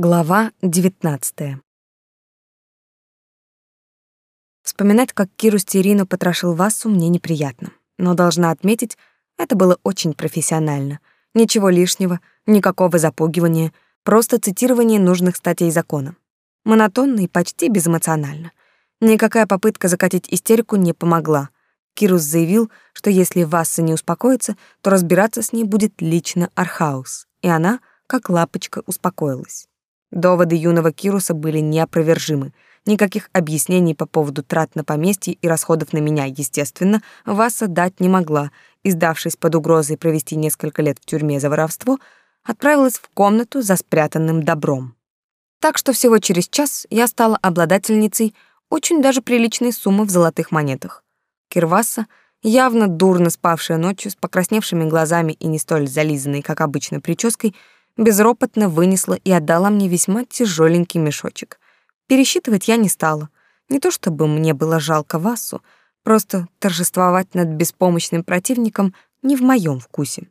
Глава 19. Вспоминать, как Киру Стерину потрошил Вассу, мне неприятно. Но должна отметить, это было очень профессионально. Ничего лишнего, никакого запугивания, просто цитирование нужных статей закона. Монотонно и почти безэмоционально. Никакая попытка закатить истерику не помогла. Кирус заявил, что если Васса не успокоится, то разбираться с ней будет лично Архаус. И она, как лапочка, успокоилась. Доводы юного Кируса были неопровержимы. Никаких объяснений по поводу трат на поместье и расходов на меня, естественно, Васа дать не могла, и, сдавшись под угрозой провести несколько лет в тюрьме за воровство, отправилась в комнату за спрятанным добром. Так что всего через час я стала обладательницей очень даже приличной суммы в золотых монетах. Кирваса, явно дурно спавшая ночью, с покрасневшими глазами и не столь зализанной, как обычно, прической, безропотно вынесла и отдала мне весьма тяжеленький мешочек. Пересчитывать я не стала. Не то чтобы мне было жалко Васу, просто торжествовать над беспомощным противником не в моем вкусе.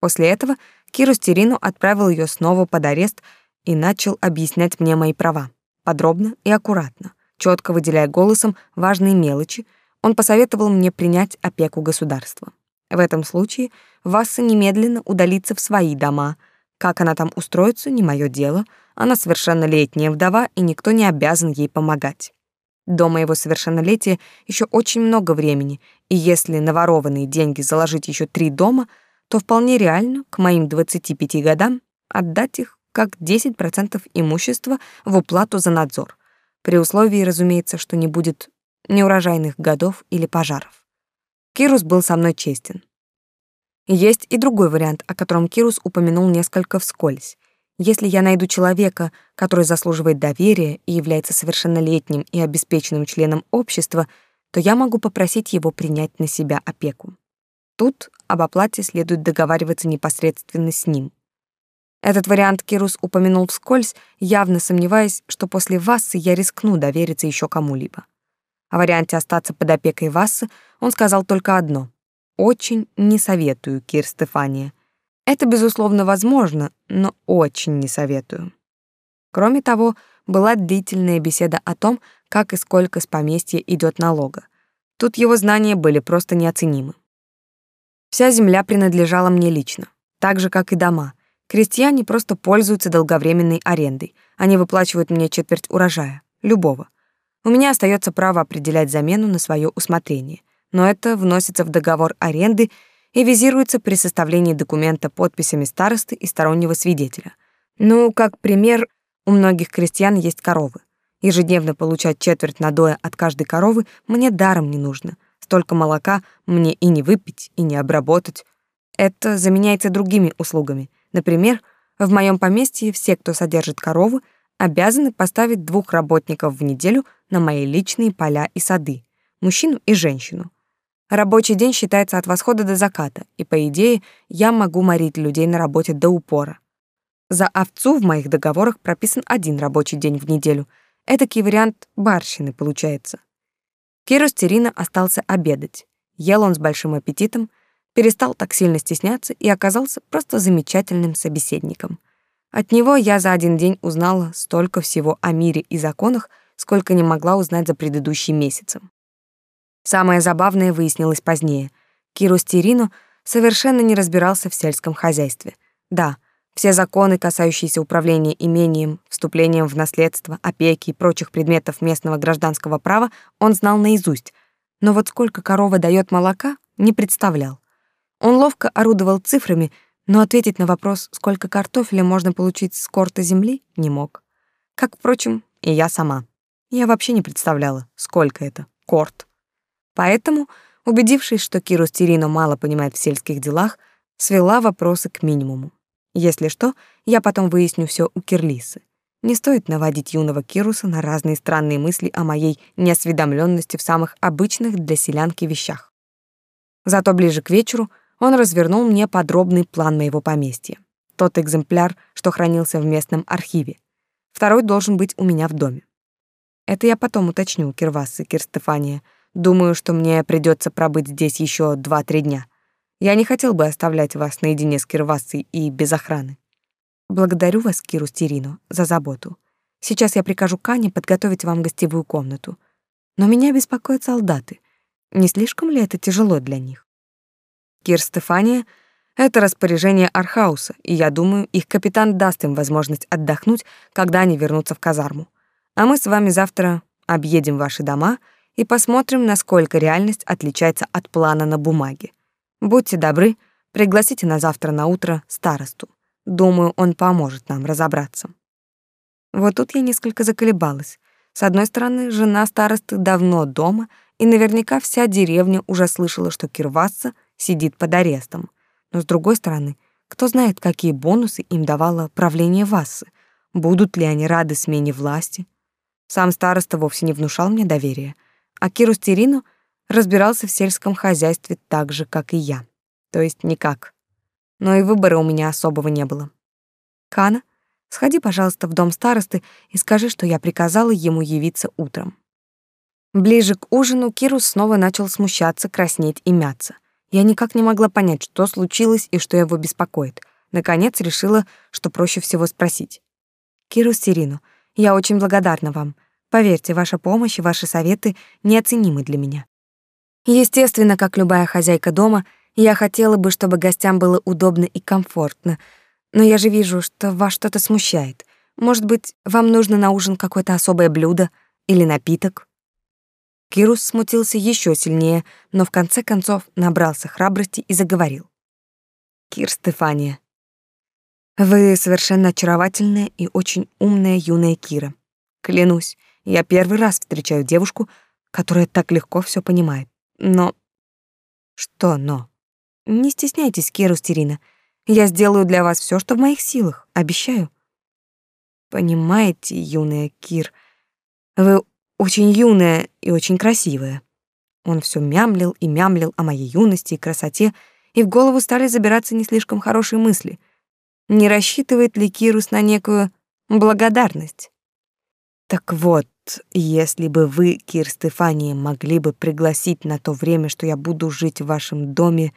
После этого Киру Стерину отправил ее снова под арест и начал объяснять мне мои права, подробно и аккуратно, четко выделяя голосом важные мелочи, он посоветовал мне принять опеку государства. В этом случае Васса немедленно удалится в свои дома — как она там устроится, не мое дело. Она совершеннолетняя вдова, и никто не обязан ей помогать. До моего совершеннолетия еще очень много времени, и если на ворованные деньги заложить еще три дома, то вполне реально к моим 25 годам отдать их как 10% имущества в уплату за надзор, при условии, разумеется, что не будет неурожайных годов или пожаров. Кирус был со мной честен. Есть и другой вариант, о котором Кирус упомянул несколько вскользь. Если я найду человека, который заслуживает доверия и является совершеннолетним и обеспеченным членом общества, то я могу попросить его принять на себя опеку. Тут об оплате следует договариваться непосредственно с ним. Этот вариант Кирус упомянул вскользь, явно сомневаясь, что после Вассы я рискну довериться еще кому-либо. О варианте остаться под опекой Вассы он сказал только одно — очень не советую, Кир Стефания. Это, безусловно, возможно, но очень не советую. Кроме того, была длительная беседа о том, как и сколько с поместья идет налога. Тут его знания были просто неоценимы. Вся земля принадлежала мне лично, так же, как и дома. Крестьяне просто пользуются долговременной арендой. Они выплачивают мне четверть урожая, любого. У меня остается право определять замену на свое усмотрение но это вносится в договор аренды и визируется при составлении документа подписями старосты и стороннего свидетеля. Ну, как пример, у многих крестьян есть коровы. Ежедневно получать четверть надоя от каждой коровы мне даром не нужно. Столько молока мне и не выпить, и не обработать. Это заменяется другими услугами. Например, в моем поместье все, кто содержит коровы, обязаны поставить двух работников в неделю на мои личные поля и сады, мужчину и женщину. Рабочий день считается от восхода до заката, и, по идее, я могу морить людей на работе до упора. За овцу в моих договорах прописан один рабочий день в неделю. Этакий вариант барщины получается. Кирус Терина остался обедать. Ел он с большим аппетитом, перестал так сильно стесняться и оказался просто замечательным собеседником. От него я за один день узнала столько всего о мире и законах, сколько не могла узнать за предыдущий месяцем. Самое забавное выяснилось позднее. Кирус Тирино совершенно не разбирался в сельском хозяйстве. Да, все законы, касающиеся управления имением, вступлением в наследство, опеки и прочих предметов местного гражданского права, он знал наизусть. Но вот сколько корова дает молока, не представлял. Он ловко орудовал цифрами, но ответить на вопрос, сколько картофеля можно получить с корта земли, не мог. Как, впрочем, и я сама. Я вообще не представляла, сколько это — корт. Поэтому, убедившись, что Кирус Тирино мало понимает в сельских делах, свела вопросы к минимуму. Если что, я потом выясню все у Кирлисы. Не стоит наводить юного Кируса на разные странные мысли о моей неосведомленности в самых обычных для селянки вещах. Зато ближе к вечеру он развернул мне подробный план моего поместья. Тот экземпляр, что хранился в местном архиве. Второй должен быть у меня в доме. Это я потом уточню, Кирвас и Кирстефания, Думаю, что мне придется пробыть здесь еще два-три дня. Я не хотел бы оставлять вас наедине с Кирвасой и без охраны. Благодарю вас, Киру Стерину, за заботу. Сейчас я прикажу Кане подготовить вам гостевую комнату. Но меня беспокоят солдаты. Не слишком ли это тяжело для них? Кир Стефания — это распоряжение Архауса, и я думаю, их капитан даст им возможность отдохнуть, когда они вернутся в казарму. А мы с вами завтра объедем ваши дома и посмотрим, насколько реальность отличается от плана на бумаге. Будьте добры, пригласите на завтра на утро старосту. Думаю, он поможет нам разобраться. Вот тут я несколько заколебалась. С одной стороны, жена старосты давно дома, и наверняка вся деревня уже слышала, что Кирвасса сидит под арестом. Но с другой стороны, кто знает, какие бонусы им давало правление Вассы? Будут ли они рады смене власти? Сам староста вовсе не внушал мне доверия, а Киру Стерину разбирался в сельском хозяйстве так же, как и я. То есть никак. Но и выбора у меня особого не было. Кана — Сходи, пожалуйста, в дом старосты и скажи, что я приказала ему явиться утром. Ближе к ужину Кирус снова начал смущаться, краснеть и мяться. Я никак не могла понять, что случилось и что его беспокоит. Наконец решила, что проще всего спросить. «Кирус Сирину, я очень благодарна вам. Поверьте, ваша помощь и ваши советы неоценимы для меня. Естественно, как любая хозяйка дома, я хотела бы, чтобы гостям было удобно и комфортно — но я же вижу, что вас что-то смущает. Может быть, вам нужно на ужин какое-то особое блюдо или напиток?» Кирус смутился еще сильнее, но в конце концов набрался храбрости и заговорил. «Кир Стефания, вы совершенно очаровательная и очень умная юная Кира. Клянусь, я первый раз встречаю девушку, которая так легко все понимает. Но... Что но? Не стесняйтесь, Кира Стерина. Я сделаю для вас все, что в моих силах, обещаю. Понимаете, юная Кир, вы очень юная и очень красивая. Он все мямлил и мямлил о моей юности и красоте, и в голову стали забираться не слишком хорошие мысли. Не рассчитывает ли Кирус на некую благодарность? Так вот, если бы вы, Кир Стефания, могли бы пригласить на то время, что я буду жить в вашем доме,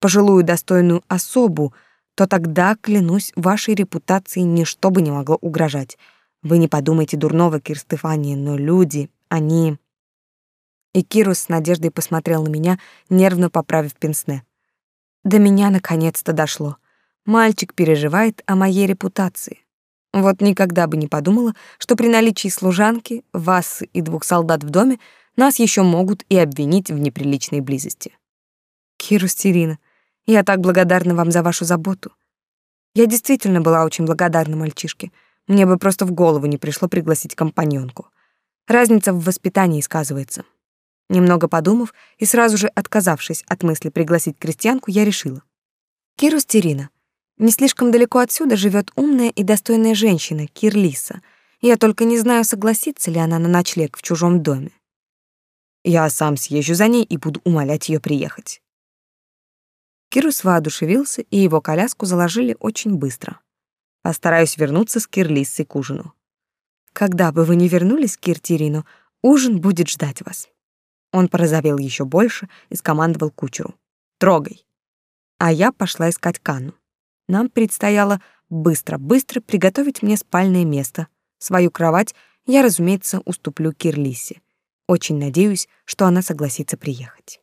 пожилую достойную особу, то тогда, клянусь, вашей репутации ничто бы не могло угрожать. Вы не подумайте дурного, Кир Стефания, но люди, они... И Кирус с надеждой посмотрел на меня, нервно поправив пенсне. До меня наконец-то дошло. Мальчик переживает о моей репутации. Вот никогда бы не подумала, что при наличии служанки, вас и двух солдат в доме нас еще могут и обвинить в неприличной близости. Кирус Терина, я так благодарна вам за вашу заботу. Я действительно была очень благодарна мальчишке. Мне бы просто в голову не пришло пригласить компаньонку. Разница в воспитании сказывается. Немного подумав и сразу же отказавшись от мысли пригласить крестьянку, я решила. Киру Стерина. Не слишком далеко отсюда живет умная и достойная женщина, Кирлиса. Я только не знаю, согласится ли она на ночлег в чужом доме. Я сам съезжу за ней и буду умолять ее приехать. Кирус воодушевился, и его коляску заложили очень быстро. Постараюсь вернуться с Кирлиссой к ужину. Когда бы вы ни вернулись к Киртирину, ужин будет ждать вас. Он порозовел еще больше и скомандовал кучеру. «Трогай!» А я пошла искать Канну. Нам предстояло быстро-быстро приготовить мне спальное место. Свою кровать я, разумеется, уступлю Кирлисе. Очень надеюсь, что она согласится приехать.